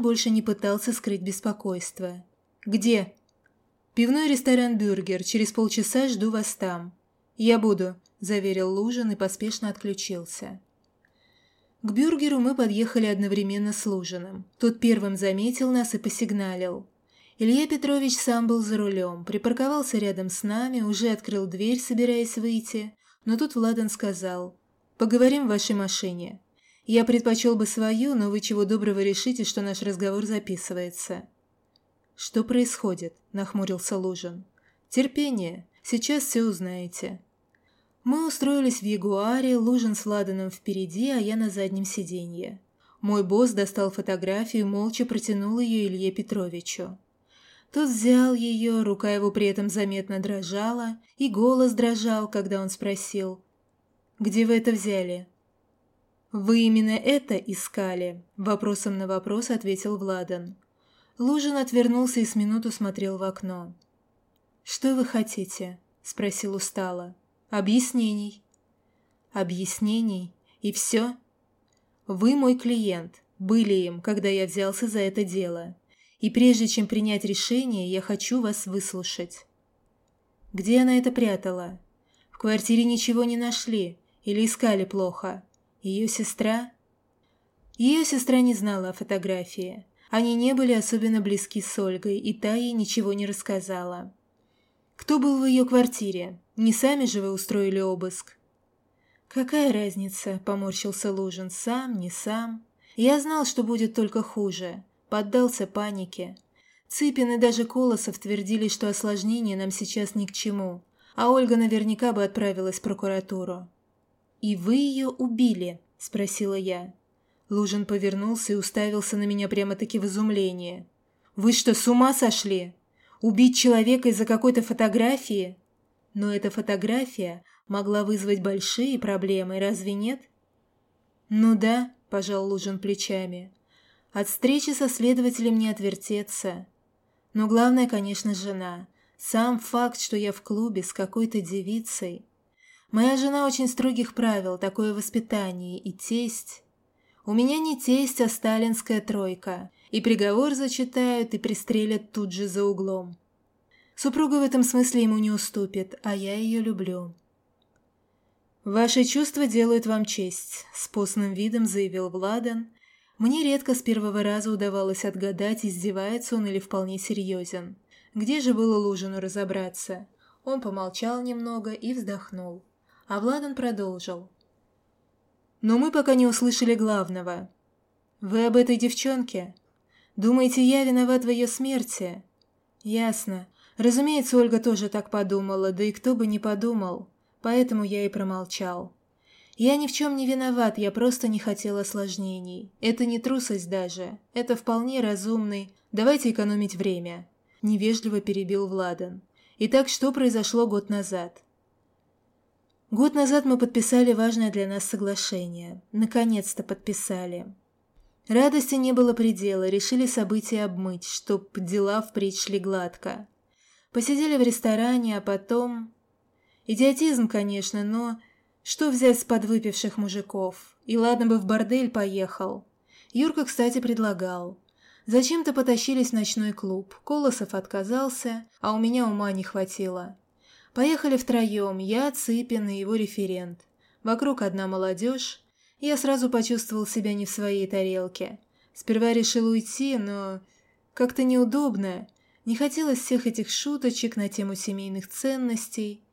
Больше не пытался скрыть беспокойство. «Где?» «Пивной ресторан «Бюргер». Через полчаса жду вас там». «Я буду», – заверил Лужин и поспешно отключился. К «Бюргеру» мы подъехали одновременно с Лужиным. Тот первым заметил нас и посигналил. Илья Петрович сам был за рулем, припарковался рядом с нами, уже открыл дверь, собираясь выйти, но тут Владан сказал «Поговорим в вашей машине». Я предпочел бы свою, но вы чего доброго решите, что наш разговор записывается. «Что происходит?» – нахмурился Лужин. «Терпение. Сейчас все узнаете». Мы устроились в Ягуаре, Лужин с Ладаном впереди, а я на заднем сиденье. Мой босс достал фотографию, молча протянул ее Илье Петровичу. Тот взял ее, рука его при этом заметно дрожала, и голос дрожал, когда он спросил. «Где вы это взяли?» «Вы именно это искали?» – вопросом на вопрос ответил Владан. Лужин отвернулся и с минуту смотрел в окно. «Что вы хотите?» – спросил устало. «Объяснений». «Объяснений? И все?» «Вы мой клиент, были им, когда я взялся за это дело. И прежде чем принять решение, я хочу вас выслушать. Где она это прятала? В квартире ничего не нашли или искали плохо? Ее сестра? Ее сестра не знала о фотографии. Они не были особенно близки с Ольгой, и та ей ничего не рассказала. Кто был в ее квартире? Не сами же вы устроили обыск? «Какая разница?» – поморщился Лужин. «Сам, не сам. Я знал, что будет только хуже поддался панике. Цыпин и даже Колосов твердили, что осложнение нам сейчас ни к чему, а Ольга наверняка бы отправилась в прокуратуру. «И вы ее убили?» – спросила я. Лужин повернулся и уставился на меня прямо-таки в изумлении. «Вы что, с ума сошли? Убить человека из-за какой-то фотографии?» Но эта фотография могла вызвать большие проблемы, разве нет? «Ну да», – пожал Лужин плечами. От встречи со следователем не отвертеться. Но главное, конечно, жена. Сам факт, что я в клубе с какой-то девицей. Моя жена очень строгих правил, такое воспитание и тесть. У меня не тесть, а сталинская тройка. И приговор зачитают, и пристрелят тут же за углом. Супруга в этом смысле ему не уступит, а я ее люблю. «Ваши чувства делают вам честь», — с постным видом заявил Владан мне редко с первого раза удавалось отгадать, издевается он или вполне серьезен. Где же было Лужину разобраться? Он помолчал немного и вздохнул. А Владан продолжил. «Но мы пока не услышали главного. Вы об этой девчонке? Думаете, я виноват в ее смерти?» «Ясно. Разумеется, Ольга тоже так подумала, да и кто бы не подумал. Поэтому я и промолчал. Я ни в чем не виноват, я просто не хотел осложнений. Это не трусость даже. Это вполне разумный. Давайте экономить время. Невежливо перебил Владан. Итак, что произошло год назад? Год назад мы подписали важное для нас соглашение. Наконец-то подписали. Радости не было предела, решили события обмыть, чтоб дела впредь шли гладко. Посидели в ресторане, а потом... Идиотизм, конечно, но что взять с подвыпивших мужиков? И ладно бы в бордель поехал. Юрка, кстати, предлагал. Зачем-то потащились в ночной клуб. Колосов отказался, а у меня ума не хватило. Поехали втроем, я, Цыпин и его референт. Вокруг одна молодежь. Я сразу почувствовал себя не в своей тарелке. Сперва решил уйти, но как-то неудобно. Не хотелось всех этих шуточек на тему семейных ценностей.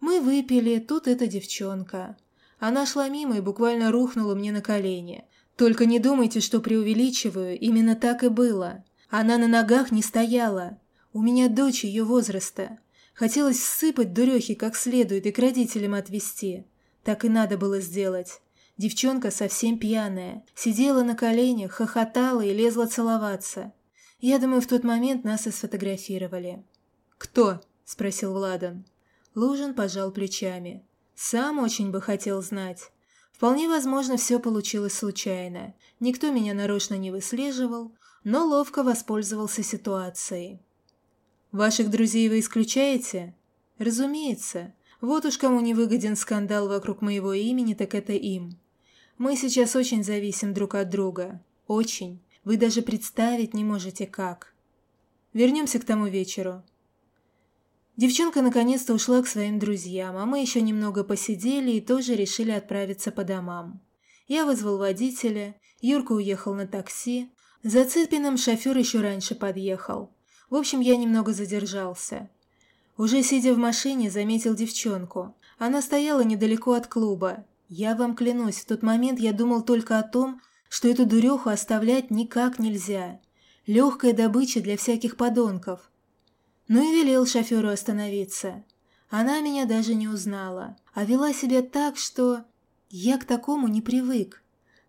Мы выпили, тут эта девчонка. Она шла мимо и буквально рухнула мне на колени. Только не думайте, что преувеличиваю, именно так и было. Она на ногах не стояла. У меня дочь ее возраста. Хотелось всыпать дурехи как следует и к родителям отвезти. Так и надо было сделать. Девчонка совсем пьяная. Сидела на коленях, хохотала и лезла целоваться. Я думаю, в тот момент нас и сфотографировали. «Кто?» – спросил Владан. Лужин пожал плечами. «Сам очень бы хотел знать. Вполне возможно, все получилось случайно. Никто меня нарочно не выслеживал, но ловко воспользовался ситуацией». «Ваших друзей вы исключаете?» «Разумеется. Вот уж кому не выгоден скандал вокруг моего имени, так это им. Мы сейчас очень зависим друг от друга. Очень. Вы даже представить не можете как. Вернемся к тому вечеру. Девчонка наконец-то ушла к своим друзьям, а мы еще немного посидели и тоже решили отправиться по домам. Я вызвал водителя, Юрка уехал на такси, за Цыпиным шофер еще раньше подъехал. В общем, я немного задержался. Уже сидя в машине, заметил девчонку. Она стояла недалеко от клуба. Я вам клянусь, в тот момент я думал только о том, что эту дуреху оставлять никак нельзя. Легкая добыча для всяких подонков. Ну и велел шоферу остановиться. Она меня даже не узнала, а вела себя так, что... Я к такому не привык.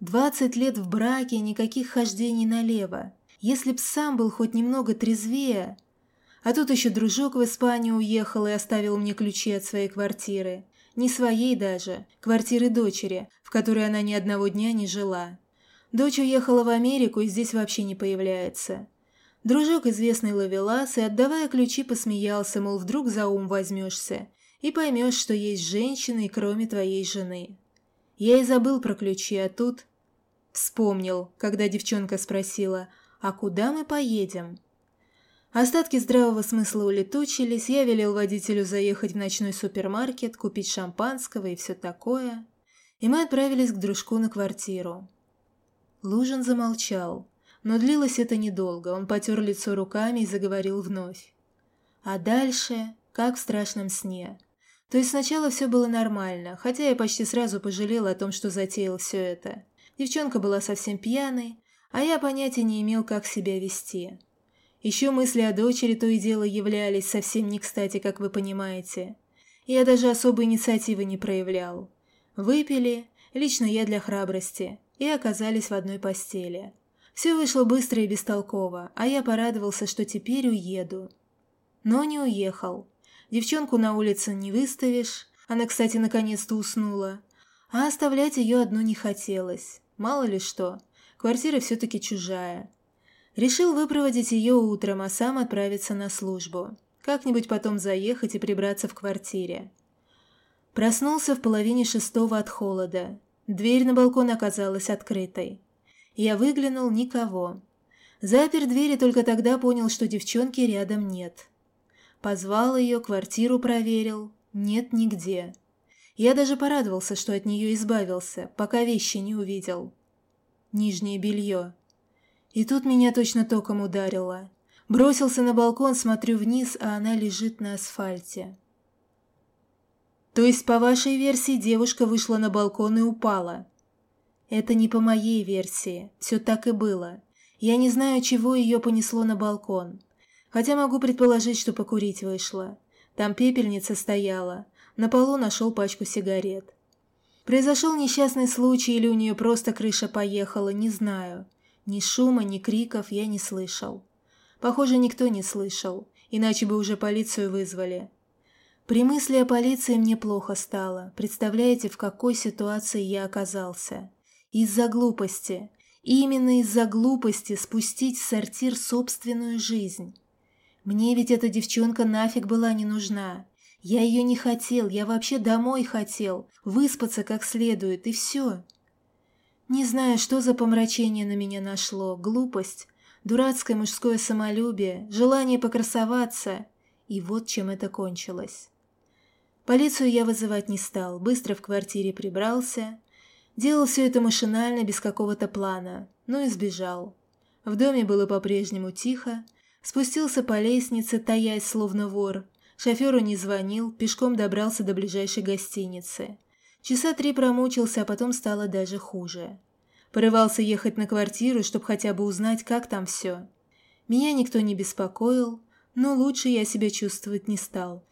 Двадцать лет в браке, никаких хождений налево. Если б сам был хоть немного трезвее... А тут еще дружок в Испанию уехал и оставил мне ключи от своей квартиры. Не своей даже, квартиры дочери, в которой она ни одного дня не жила. Дочь уехала в Америку и здесь вообще не появляется. Дружок известный ловелас и, отдавая ключи, посмеялся, мол, вдруг за ум возьмешься и поймешь, что есть женщины, кроме твоей жены. Я и забыл про ключи, а тут... Вспомнил, когда девчонка спросила, а куда мы поедем? Остатки здравого смысла улетучились, я велел водителю заехать в ночной супермаркет, купить шампанского и все такое. И мы отправились к дружку на квартиру. Лужин замолчал. Но длилось это недолго, он потер лицо руками и заговорил вновь. А дальше, как в страшном сне. То есть сначала все было нормально, хотя я почти сразу пожалел о том, что затеял все это. Девчонка была совсем пьяной, а я понятия не имел, как себя вести. Еще мысли о дочери то и дело являлись совсем не кстати, как вы понимаете. Я даже особой инициативы не проявлял. Выпили, лично я для храбрости, и оказались в одной постели. Все вышло быстро и бестолково, а я порадовался, что теперь уеду. Но не уехал. Девчонку на улице не выставишь, она, кстати, наконец-то уснула. А оставлять ее одну не хотелось. Мало ли что, квартира все-таки чужая. Решил выпроводить ее утром, а сам отправиться на службу. Как-нибудь потом заехать и прибраться в квартире. Проснулся в половине шестого от холода. Дверь на балкон оказалась открытой. Я выглянул – никого. Запер дверь и только тогда понял, что девчонки рядом нет. Позвал ее, квартиру проверил. Нет нигде. Я даже порадовался, что от нее избавился, пока вещи не увидел. Нижнее белье. И тут меня точно током ударило. Бросился на балкон, смотрю вниз, а она лежит на асфальте. То есть, по вашей версии, девушка вышла на балкон и упала? Это не по моей версии, все так и было. Я не знаю, чего ее понесло на балкон. Хотя могу предположить, что покурить вышла. Там пепельница стояла. На полу нашел пачку сигарет. Произошел несчастный случай или у нее просто крыша поехала, не знаю. Ни шума, ни криков я не слышал. Похоже, никто не слышал, иначе бы уже полицию вызвали. При мысли о полиции мне плохо стало. Представляете, в какой ситуации я оказался? Из-за глупости. Именно из-за глупости спустить в сортир собственную жизнь. Мне ведь эта девчонка нафиг была не нужна. Я ее не хотел, я вообще домой хотел, выспаться как следует, и все. Не знаю, что за помрачение на меня нашло, глупость, дурацкое мужское самолюбие, желание покрасоваться. И вот чем это кончилось. Полицию я вызывать не стал, быстро в квартире прибрался, Делал все это машинально, без какого-то плана, но и сбежал. В доме было по-прежнему тихо, спустился по лестнице, таясь словно вор. Шоферу не звонил, пешком добрался до ближайшей гостиницы. Часа три промучился, а потом стало даже хуже. Порывался ехать на квартиру, чтобы хотя бы узнать, как там все. Меня никто не беспокоил, но лучше я себя чувствовать не стал.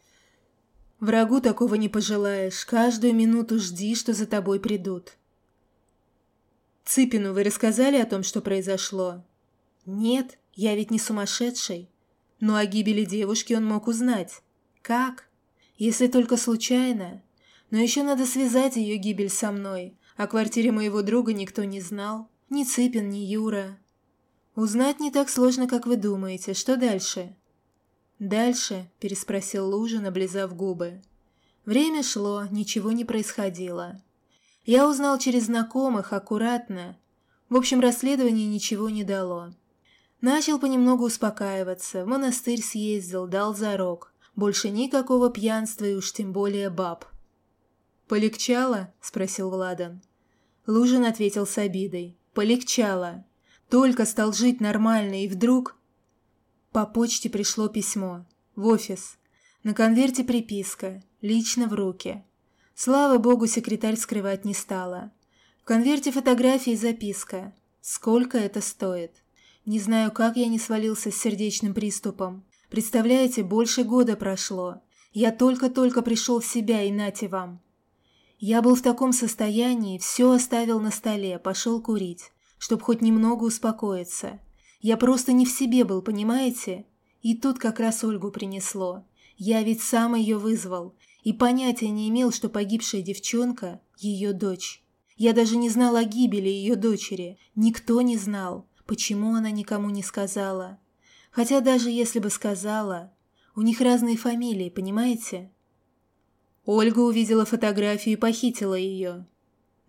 Врагу такого не пожелаешь, каждую минуту жди, что за тобой придут. Цыпину вы рассказали о том, что произошло? Нет, я ведь не сумасшедший. Но о гибели девушки он мог узнать. Как? Если только случайно. Но еще надо связать ее гибель со мной. О квартире моего друга никто не знал. Ни Цыпин, ни Юра. Узнать не так сложно, как вы думаете. Что дальше? Дальше, переспросил Лужин, облизав губы. Время шло, ничего не происходило. Я узнал через знакомых, аккуратно. В общем, расследование ничего не дало. Начал понемногу успокаиваться, в монастырь съездил, дал зарок. Больше никакого пьянства и уж тем более баб. «Полегчало?» – спросил Владан. Лужин ответил с обидой. «Полегчало. Только стал жить нормально, и вдруг...» По почте пришло письмо. В офис. На конверте приписка. Лично в руки. Слава богу, секретарь скрывать не стала. В конверте фотографии и записка. Сколько это стоит? Не знаю, как я не свалился с сердечным приступом. Представляете, больше года прошло. Я только-только пришел в себя, и нате вам. Я был в таком состоянии, все оставил на столе, пошел курить, чтобы хоть немного успокоиться. Я просто не в себе был, понимаете? И тут как раз Ольгу принесло. Я ведь сам ее вызвал, и понятия не имел, что погибшая девчонка – ее дочь. Я даже не знал о гибели ее дочери. Никто не знал, почему она никому не сказала. Хотя даже если бы сказала, у них разные фамилии, понимаете? Ольга увидела фотографию и похитила ее.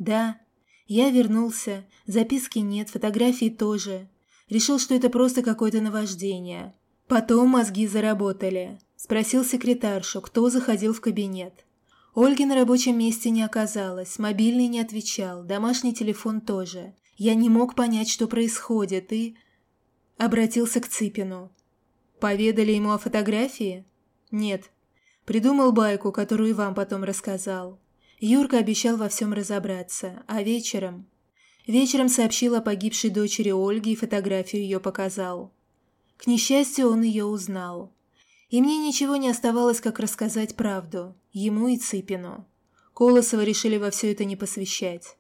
Да, я вернулся, записки нет, фотографии тоже. Решил, что это просто какое-то наваждение. Потом мозги заработали. Спросил секретаршу, кто заходил в кабинет. Ольги на рабочем месте не оказалось, мобильный не отвечал, домашний телефон тоже. Я не мог понять, что происходит, и... Обратился к Ципину. Поведали ему о фотографии? Нет, Придумал байку, которую вам потом рассказал. Юрка обещал во всем разобраться, а вечером... Вечером сообщил о погибшей дочери Ольги и фотографию ее показал. К несчастью, он ее узнал. И мне ничего не оставалось, как рассказать правду, ему и Цыпину. Колосова решили во все это не посвящать.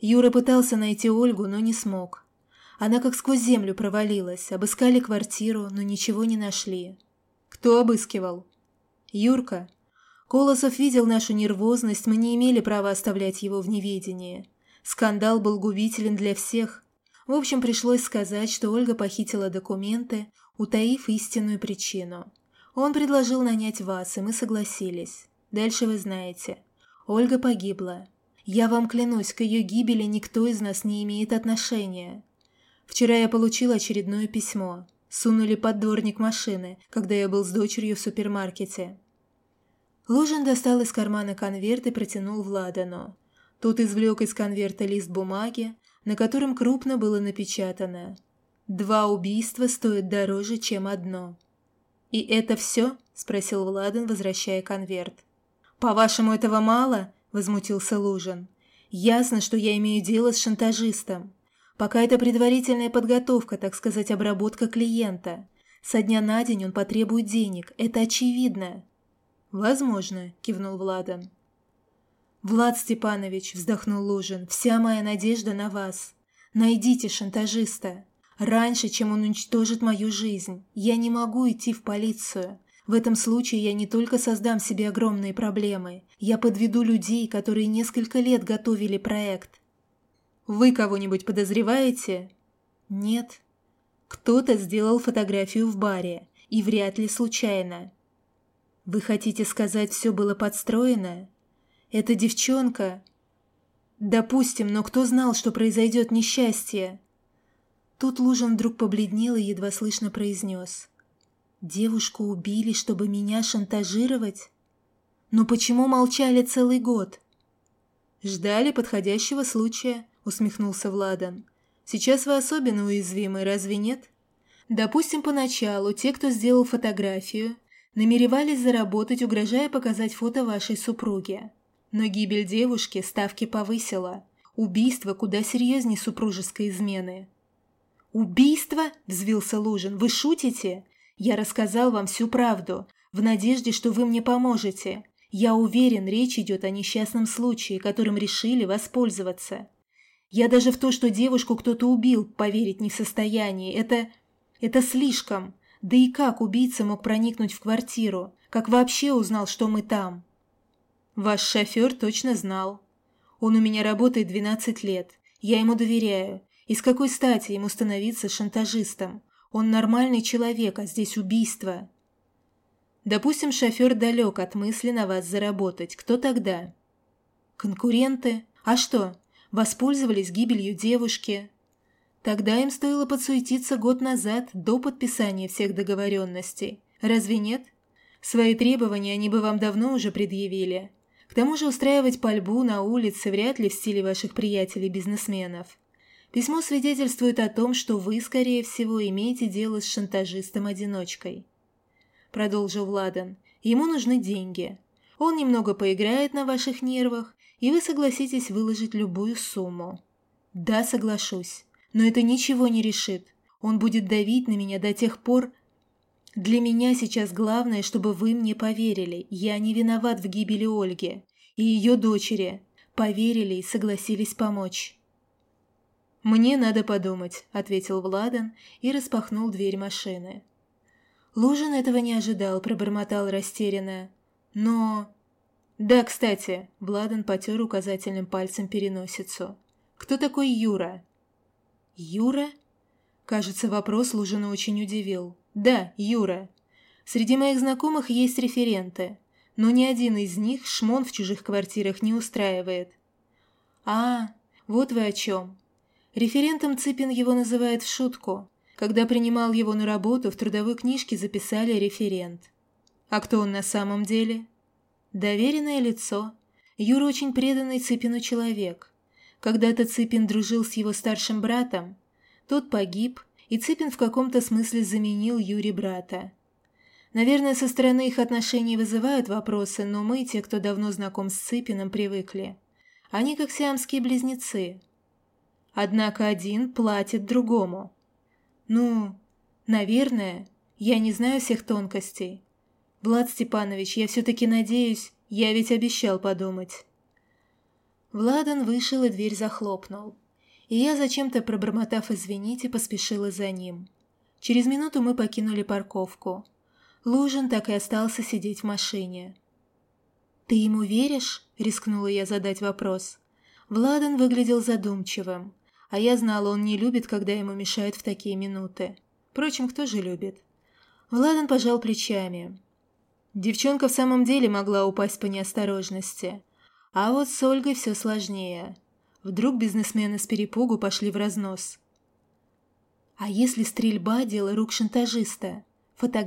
Юра пытался найти Ольгу, но не смог. Она как сквозь землю провалилась, обыскали квартиру, но ничего не нашли. Кто обыскивал? Юрка. Колосов видел нашу нервозность, мы не имели права оставлять его в неведении. Скандал был губителен для всех. В общем, пришлось сказать, что Ольга похитила документы, утаив истинную причину. Он предложил нанять вас, и мы согласились. Дальше вы знаете. Ольга погибла. Я вам клянусь, к ее гибели никто из нас не имеет отношения. Вчера я получил очередное письмо. Сунули под дворник машины, когда я был с дочерью в супермаркете. Лужин достал из кармана конверт и протянул Владану. Тот извлек из конверта лист бумаги, на котором крупно было напечатано «Два убийства стоят дороже, чем одно». «И это все?» – спросил Владан, возвращая конверт. «По-вашему, этого мало?» – возмутился Лужин. «Ясно, что я имею дело с шантажистом. Пока это предварительная подготовка, так сказать, обработка клиента. Со дня на день он потребует денег, это очевидно. «Возможно», – кивнул Владан. «Влад Степанович», – вздохнул Лужин, – «вся моя надежда на вас. Найдите шантажиста. Раньше, чем он уничтожит мою жизнь, я не могу идти в полицию. В этом случае я не только создам себе огромные проблемы, я подведу людей, которые несколько лет готовили проект. Вы кого-нибудь подозреваете? Нет. Кто-то сделал фотографию в баре, и вряд ли случайно. Вы хотите сказать, все было подстроено? Эта девчонка... Допустим, но кто знал, что произойдет несчастье? Тут Лужин вдруг побледнел и едва слышно произнес. Девушку убили, чтобы меня шантажировать? Но почему молчали целый год? Ждали подходящего случая, усмехнулся Владан. Сейчас вы особенно уязвимы, разве нет? Допустим, поначалу те, кто сделал фотографию, намеревались заработать, угрожая показать фото вашей супруги. Но гибель девушки ставки повысила. Убийство куда серьезнее супружеской измены. «Убийство?» – взвился Лужин. «Вы шутите? Я рассказал вам всю правду, в надежде, что вы мне поможете. Я уверен, речь идет о несчастном случае, которым решили воспользоваться. Я даже в то, что девушку кто-то убил, поверить не в состоянии. Это... это слишком. Да и как убийца мог проникнуть в квартиру? Как вообще узнал, что мы там? Ваш шофер точно знал. Он у меня работает 12 лет. Я ему доверяю. И с какой стати ему становиться шантажистом? Он нормальный человек, а здесь убийство. Допустим, шофер далек от мысли на вас заработать. Кто тогда? Конкуренты? А что, воспользовались гибелью девушки? Тогда им стоило подсуетиться год назад, до подписания всех договоренностей. Разве нет? Свои требования они бы вам давно уже предъявили. К тому же устраивать пальбу на улице вряд ли в стиле ваших приятелей-бизнесменов. Письмо свидетельствует о том, что вы, скорее всего, имеете дело с шантажистом-одиночкой. Продолжил Владан. Ему нужны деньги. Он немного поиграет на ваших нервах, и вы согласитесь выложить любую сумму. Да, соглашусь, но это ничего не решит. Он будет давить на меня до тех пор, для меня сейчас главное, чтобы вы мне поверили. Я не виноват в гибели Ольги и ее дочери. Поверили и согласились помочь. «Мне надо подумать», — ответил Владан и распахнул дверь машины. Лужин этого не ожидал, пробормотал растерянно. «Но...» «Да, кстати», — Владан потер указательным пальцем переносицу. «Кто такой Юра?» «Юра?» Кажется, вопрос Лужина очень удивил. «Да, Юра. Среди моих знакомых есть референты, но ни один из них шмон в чужих квартирах не устраивает». «А, вот вы о чем. Референтом Цыпин его называет в шутку. Когда принимал его на работу, в трудовой книжке записали референт. А кто он на самом деле?» «Доверенное лицо. Юра очень преданный Цыпину человек. Когда-то Цыпин дружил с его старшим братом. Тот погиб, и Цыпин в каком-то смысле заменил Юре брата. Наверное, со стороны их отношений вызывают вопросы, но мы, те, кто давно знаком с Цыпиным, привыкли. Они как сиамские близнецы. Однако один платит другому. Ну, наверное, я не знаю всех тонкостей. Влад Степанович, я все-таки надеюсь, я ведь обещал подумать. Владан вышел и дверь захлопнул и я, зачем-то пробормотав «извините», поспешила за ним. Через минуту мы покинули парковку. Лужин так и остался сидеть в машине. «Ты ему веришь?» – рискнула я задать вопрос. Владан выглядел задумчивым, а я знала, он не любит, когда ему мешают в такие минуты. Впрочем, кто же любит? Владан пожал плечами. Девчонка в самом деле могла упасть по неосторожности. А вот с Ольгой все сложнее. Вдруг бизнесмены с перепугу пошли в разнос. А если стрельба – дело рук шантажиста? Фотография